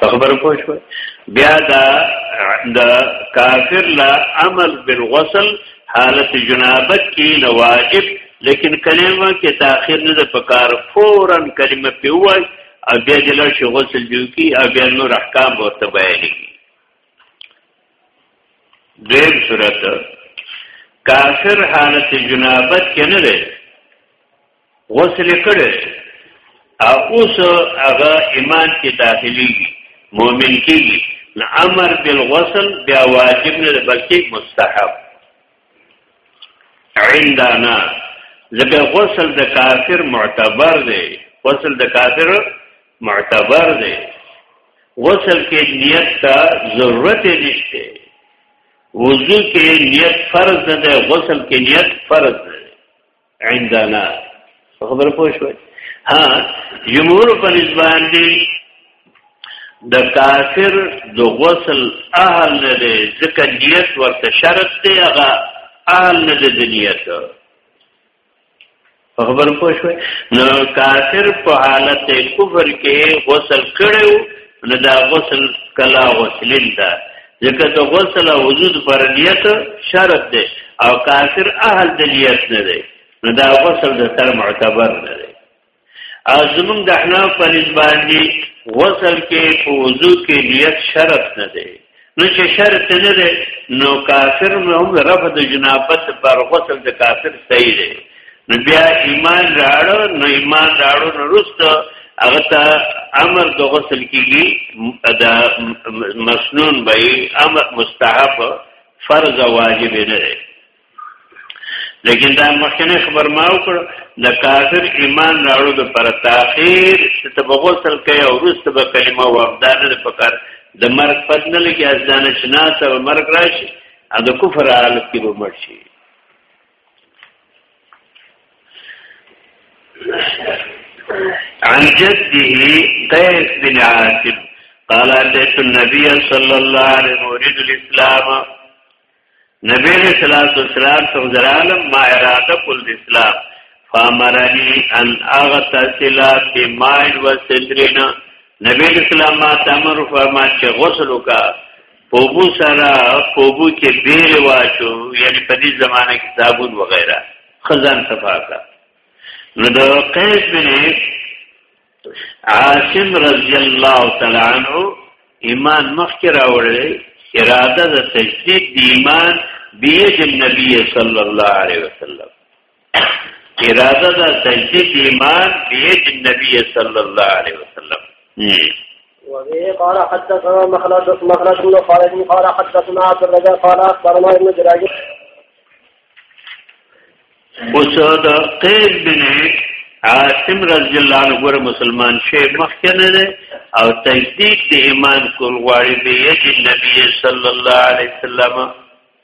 خبر پوه شو بیا دا د کافر لا عمل بالغسل حالت جنابت کې واجب لیکن کلمه کې تاخير نه د پکار فورا کلمه پیوای او بیا د لا شی غسل دیو کی او بیا نور احکام ورته بیانې دیم صورت کافر حالت جنابت کې نه دی غسل کړي او اوس هغه ایمان کې داخلي مؤمن کېږي نه امر بالغسل بیا واجب نه بلکې مستحب عندنا لکه غسل د کافر معتبر دی غسل د کافر معتبر دی غسل کې نیت ته ضرورت نشته وضو کې نیت فرض ده غسل کې نیت فرض ده عندنا خبر پوه شوي ها جمهور په نسبان دي د کافر د غسل اهل نه دی ځکه نیت ورته شرط دی هغه اهل نه دی د نیت خبر پوه شوي نو کافر په حالت کفر کې غسل کړو نو دا غسل کلا غسلین ده ځکه د غسل او وضو لپاره نیت شرط دی او کافر اهل د نیت نه دی نو دا غسل د تر معتبر نه دی او زمونږ د احناف په باندې غسل کې په وضو کې نیت شرط نه دی نو چې شرط نه دی نو کافر هم رفع د جنابت پر غسل د کافر صحیح دی نو بیا ایمان راړو نو ایمان راړو نو رستو هغه ته امر د غسل کیږي دا مسنون به امر مستحب فرض واجب نه دی لیکن دا مخکنه خبر ما وکړ د کافر ایمان راړو د پر تاخير چې ته په غسل کې او رست به کلمه وغدانه د پکار د مرګ پد نه لګي ازدانه شناسه او مرګ راشي ا د کفر حالت کې به مرشي عن جده قيس بن عاصم قال اتيت النبي صلى الله عليه وسلم اريد الاسلام نبی علیہ الصلوۃ والسلام څنګه عالم ما اراده کول د اسلام فامرني ان اغتسل بماء وسدرنا نبی علیہ السلام ما تمر فرما چې غسل وکړه پوبو سره پوبو کې بیر واچو یعنی په دې زمانه کې صابون وغیرہ خزان صفاکا نو د قیس بن عاصم رضی الله تعالی عنہ ایمان مخکې راوړل اراده د تجدید د ایمان بیه د نبی صلی الله علیه وسلم اراده دا تجدید ایمان بیج نبی صلی الله علیه وسلم وبه قال حدثنا مخلد مخلد بن خالد قال حدثنا عبد الرزاق قال اخبرنا ابن جراج وسعد قيل بن عاصم رضی الله عنه ګور مسلمان شي مخکنه ده او تجدید د ایمان کول غواړي به یی نبی صلی الله علیه وسلم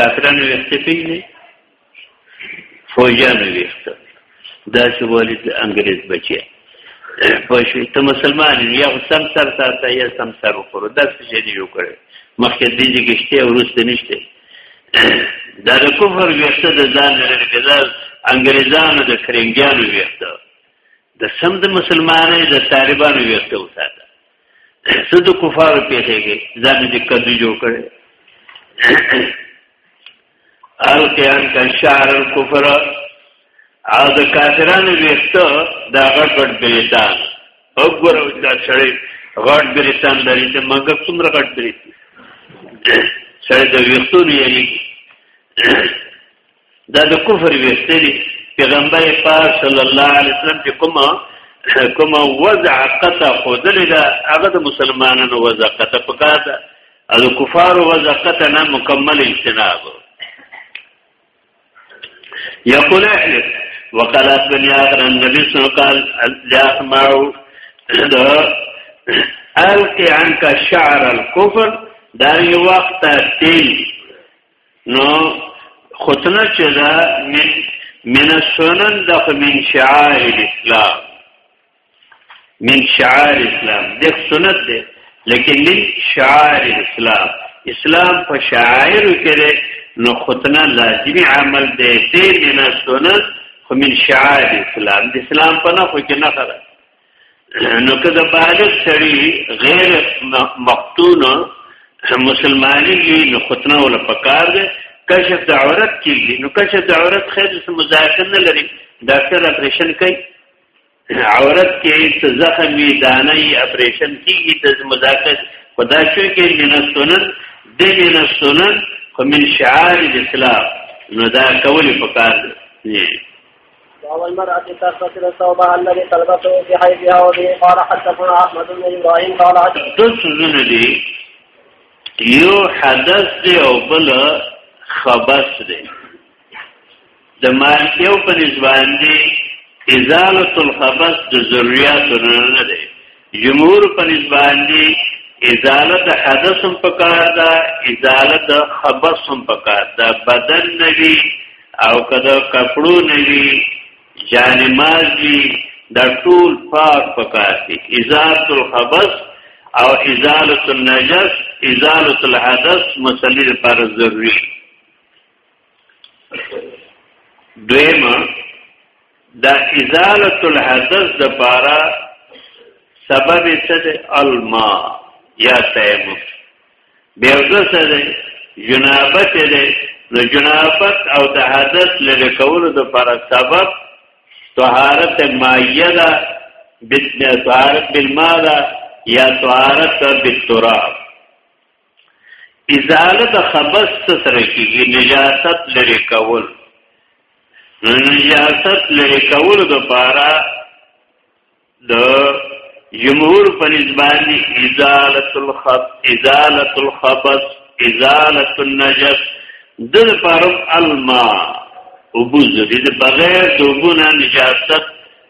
کافرانو ویخته پیږي فوجانو ویخته دا چې ولی د انګريز بچي پښې ته مسلمان یا سم سر ساته یا سم سر وکړو دا څه دی یو کړی مخکې دې دې کېشته ورسته نشته دا د کفر ویخته د ځان لري کېدا انګريزانو د کرنګیانو ویخته د سم د مسلمانانو د طالبانو ویخته وساته څه د کفارو پیښېږي ځان دې کدو جوړ کړي الکیان کا شعر الكفر او د کافرانو ویښته دا غټ غټ بریتان وګوره دا سړی غټ بریتان لري د مګر څومره غټ بریتان سړی د ویښتو نه یریږي دا د کفر ویستلی پیغمبر پاک صلی الله علیه وسلم چې کومه کومه وضع قطع خودلې ده هغه د مسلمانانو وضع قطع پکار ده او د کفارو وضع قطع نه مکمل اجتناب یقول احلف وقال ابن یاغر النبی صلی الله علیه وسلم لا اسمعو القي عنك شعر الكفر دا یو وخت تیل نو خطنه چې دا من من السنن د من شعائر الاسلام من شعائر الاسلام د سنت ده لیکن من شعائر الاسلام اسلام په شعائر کې ده نو خطنه لازمی عمل ده دې من السنن من شعائر الاسلام د اسلام په نه خو کې نه خره نو که د بالغ سړي غیر مقتون مسلمانی وي نو ختنه ولا پکار ده کشف د عورت کیږي نو کشف د عورت خیر څه مزاحم نه لري ډاکټر اپریشن کوي عورت کې څه زخم وي دانه یې اپریشن کیږي د مزاحم خدا شو کې من سنن د من سنن خو من شعار الاسلام نو دا کول پکار دی وهو المرأة تستر ثوبها الذي تلبسه في حيثها وبه قال حدثنا أحمد بن إبراهيم قال حدثنا دي یو حدث دی او بل خبث دی د مالکیو په نسبت دی ازاله الخبث د ضرورت نه نه دی جمهور په نسباندې ازاله د حدث هم پکار ده ازاله د خبث هم پکار ده بدن نوي او کده کپړو نوي جانماز وي دا ټول پاک پکار دي ازاله الخبث او ازاله النجس ازاله الحدث مسلې لپاره ضروري دویمه دا ازاله الحدث د پارا سبب څه دی الماء یا تیمم بیا څه دی جنابت دی نو جنابت او د حدث لری کولو د پر سبب طهارت مایه ده بسم طهارت بالماء ده یا طهارت بالتراب ازاله د خبث سره کیږي نجاست لري کول نو نجاست لري کول د پاره د جمهور په نسبت ازاله الخب ازاله الخبث ازاله النجس د لپاره الماء وبوز دې بغیر د وبونه نجاست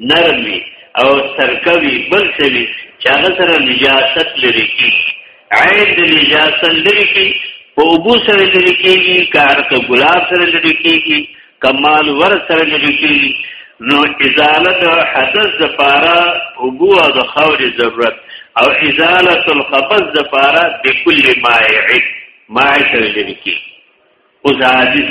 نرم وي او سرکه وي بل څه وي چې هغه سره نجاست لري کی عین د نجاست لري کی په اوبو سره لري کېږي کار ته ګلاب سره لري کېږي کمال ور سره لري کېږي نو ازاله د حدث د پاره اوبو او د خاورې ضرورت او ازاله الخبث د پاره د کل مائع مائع سره لري کېږي اوس حدیث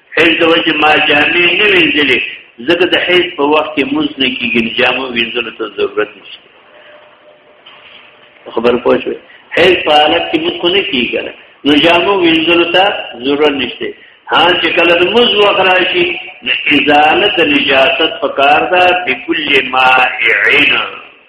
حیض د وجه ما جامع نه وینځلې ځکه د حیض په وخت کې موز نه کېږي جامو وینځلو ته ضرورت نشته خبر پوه شوې حیض په حالت کې موز خو نه کېږي نو جامو وینځلو ته ضرورت نشته ها چې کله د موز وخت راشي نو ازاله د نجاست پکار ده بكل مائعين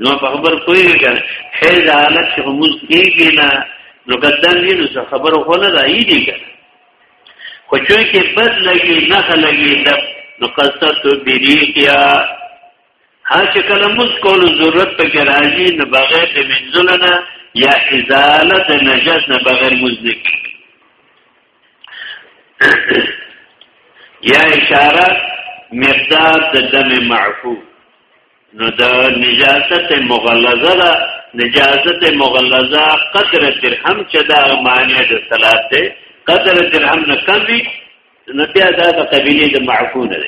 نو په خبر کوی کنه حیز حالت چې موږ کیږي نه نو قدم یې نو خبرو خو نه راځي دي کنه خو چې کې بد لګي نه لګي د نو قصت بریقیا هر چې کله موږ کول ضرورت پکې راځي نه بغیر د منځلنه یا ازاله د نجس نه بغیر موږ نه کیږي یا اشاره مقدار د دم معفو نو د نجاست مغلظه ده نجاست مغلظه قدر درهم چې دا معنی د صلات ده قدر درهم نه کم وي نو بیا دا د قبیله د معفون ده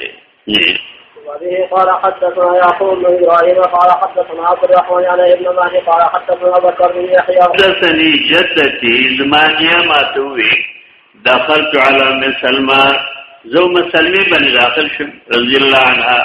وبه قال حدثنا يعقوب بن ابراهيم قال حدثنا عبد الرحمن عن ابن مهدي قال حدثنا بكر بن يحيى حدثني جدتي زمانيه ما توي دخلت على مسلمه زو مسلمي بن داخل شم رضي الله عنها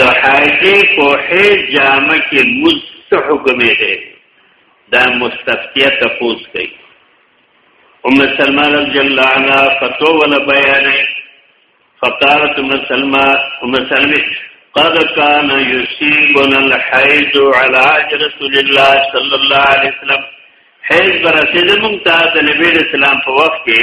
د حاجی په حیز جامه کې مست حکم دی دا مستفتیه تپوس کوي ام سلمہ رضی الله عنها فتوا ولا بیان فقالت ام سلمہ ام سلمہ قد كان يصيبنا الحيض على عهد رسول الله صلى الله عليه وسلم حيض برسېدل مونږ ته د نبی اسلام په وخت کې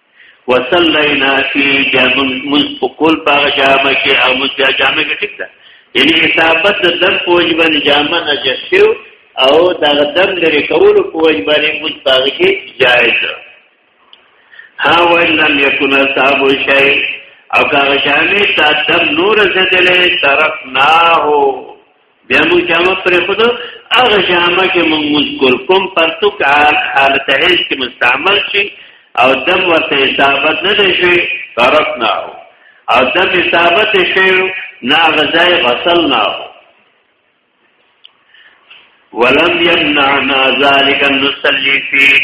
وصلینا فی جامع مز په کول پاغه جامع کې او مز جامع کې ټیک ده یعنی اصابت د دم په وجه باندې جامع نه جسیو او دا دم لري کول په وجه باندې مز پاغه کې جایز ها ولم یکن صاحب شی او کاغه جامع تا دم نور زدلې طرف نه هو بیا مو جامه پرې خود هغه جامه کې مو مذکر کوم پرتوک حالت هیڅ کې مستعمل شي او دم ورته اصابت نه دی شي طرف نه او دم اصابت شي نه غذای غسل نه ولم يمنعنا ذلك ان نصلي فيه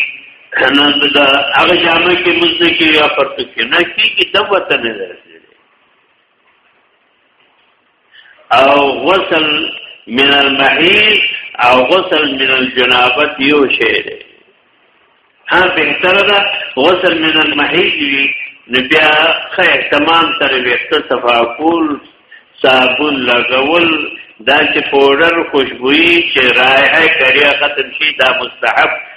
انا دا هغه جامه کې مزه کې یا پرتوک نه کیږي دم ورته نه دی او غسل من المحیل او غسل من الجنابت یو شی دی ها بهتره ده غسل من المحیل وی نو بیا خه احتمام تر وخت صفا کول صابون لګول دا چې پودر خوشبوئی چې رائحه کړي ختم شي دا مستحب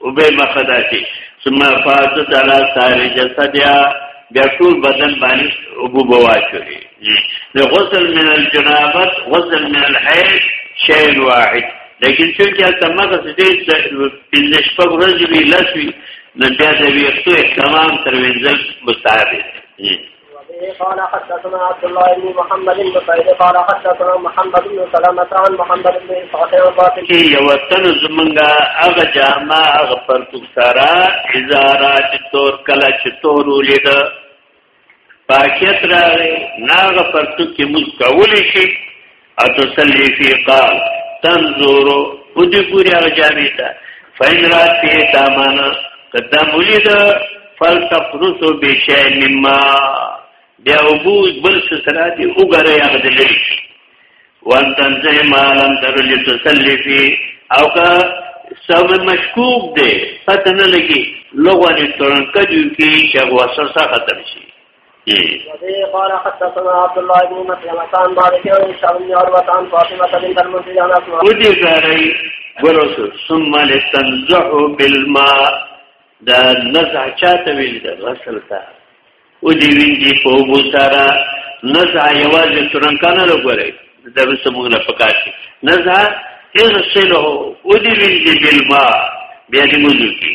او به مخدا شي ثم فاتت على سائر جسدها بیا ټول بدن باندې ابو بواچوي د غسل من الجنابت غسل من الحیض شیء واحد لیکن چې تاسو مګه څه دې پنځه شپږ ورځې وی لاسوي نو بیا د ویښتو احتمام تر وینځل مستحب دی وبه قال حدثنا عبد الله بن محمد بن سعيد قال حدثنا محمد بن سلمة عن محمد بن إسحاق عن باطل کې یو تن زمونږه هغه جامه هغه پرتوک سارا ازارا چې تور کله چې تور ولید پاکیت راغی ناغه پرتوک کې موږ کولی شي اتصلی فی قال تنظر او دې پوری هغه جامې ته فین رات فی دامن کدا مولید فلتفرس بشی مما بیا وبو بل سره دې وګره هغه دلې وان تنزه مالم ترلی تسلی فی او که سم مشکوک دی پته نه لګي لغوه نه ترنکه جو کې چې وسوسه ختم شي وفيه قال حدثنا عبد الله بن مسلمة عن مالك عن هشام بن عروة عن فاطمة بنت المنذر عن أسماء ودي غاري ورسو ثم لتنزح بالماء دا نزع چاته ویل د غسل ته او دی وینځي په وبو سره نزع یوازې ترنکانه لګوري دا به سمون له پکار شي نزع اغسله او دی وینځي بالماء بیا دې موږي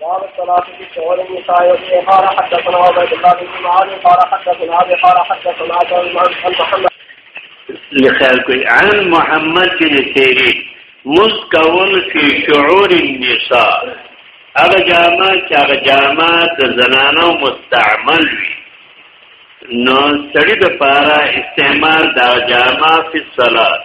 باب الصلاة في شعور النساء وفيه قال حدثنا عبيد الله بن معاذ قال حدثنا ابي قال حدثنا عبد عن محمد لخير کوي عن محمد بن سيرين مسكون في شعور النساء هغه جامه چې هغه جامه د زنانو مستعمل وي نو سړی د پاره استعمال دا جامه په صلات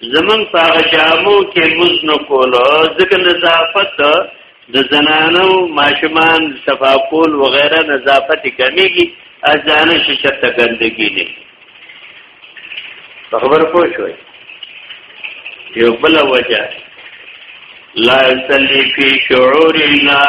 زمون په جامو کې مزنو کولو ځکه نظافت د زنانو ماشومان صفاقول وغیرہ نظافت کمیږي ازانه شي چې ته ګندګي نه خبر پوه شوي یو بل وجه لا يصلي في شعور الله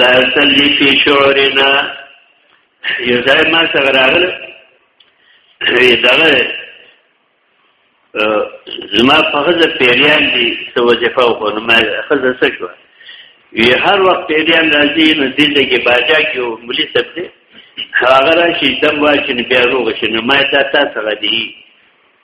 لا سلی فی شعورنا یو ځای ما څنګه راغله دغه زما په خزه پیریان دي څه وظیفه وکړو نو ما خزه څه شو وی هر وخت پیریان راځي نو دې دغه باجا کې او ملي سبته هغه راشي دم واچي بیا روغ شي نو ما تا تا سره دي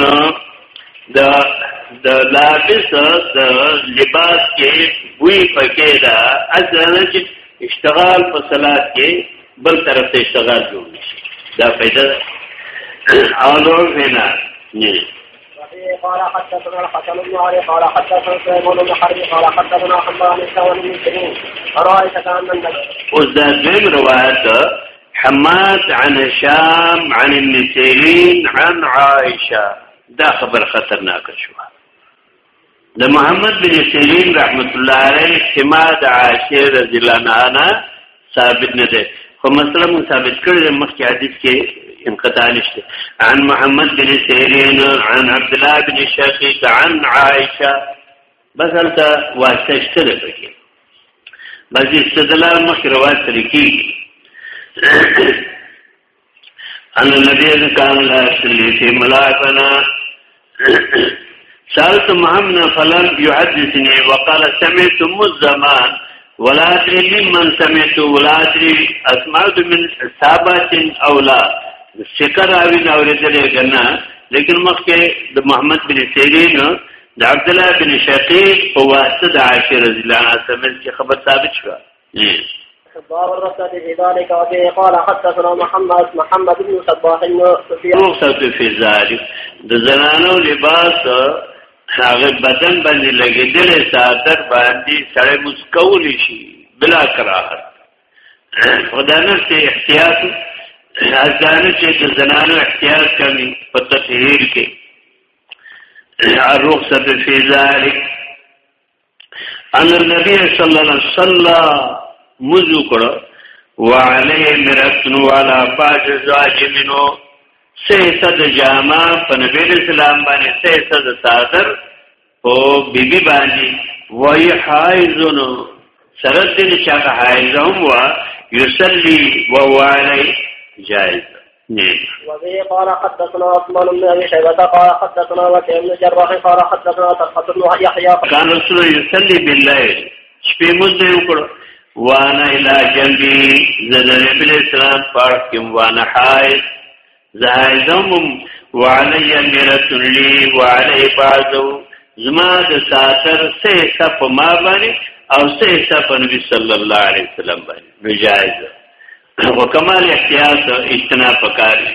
نو د د لابس د لباس کې بوی پکې دا اصلا چې اشتغال په صلات کې بل طرف ته اشتغال جوړ شي دا پیدا اولو فینا نه قال حدثنا الحسن بن علي قال حدثنا سليمان بن حرب قال حدثنا حماد بن سواد بن سليم رأيت كأن النبي وزاد روایت حماد عن هشام عن ابن سيرين عن عائشه دا خبر خطرناک شو د محمد بن سيرين رحمت الله عليه سما د عائشه رضی الله عنها ثابت نه ده خو مثلا مون ثابت کړل مخکې حدیث کې انقطاع نشته عن محمد بن سيرين عن عبد الله بن شقيق عن عائشه بس هلته واسطه شته ده پکې بس استدلال مخ روایت سره کیږي ان نبی کان لا شلی فی ملائکنا سالت محمد فلم يحدثني وقال سمعت مزمان ولا ادري ممن سمعت ولا ادري اسمعت من ثابت او لا شکر اوی نوریدل گنا لیکن مخکې د محمد بن سیرین د عبد الله بن شقیق په واسطه د عائشه رضی الله عنها سمل چې خبر ثابت شو باب الرخصة في ذلك وفيه قال حدثنا محمد محمد بن صباح رخصة في ذلك د زنانو لباس هغه بدن باندې لګیدل ساتر باندې سړی مسکول شي بلا کراهت خدانه چې احتیاط ځانه چې د زنانو احتیاط کوي په تطهیر کې الرخصة في ذلك أن النبي صلى الله عليه وسلم مذكر وعليه مرسن ولا فاج زواج منه سیسه د جامع په نبی اسلام باندې سیسه د صادر او بیبي باندې وای حایزونو سره دې چې هغه حایزه هم وا یصلی وهو علی جائز وبه قال حدثنا عثمان بن ابي شيبه قال حدثنا وكيع بن جراح قال حدثنا طلحه بن يحيى كان رسول يصلي بالليل شپې مزه وکړو وانا الى جنبي زنه بن اسلام پاک کوم وانا حائز زائزم وعلي مرت لي وعلي بعض زما د ساتر سه حساب په ما باندې او سه حساب په نبی صلی الله علیه وسلم باندې نجایز خو کمال احتیاط اجتناب پکار دی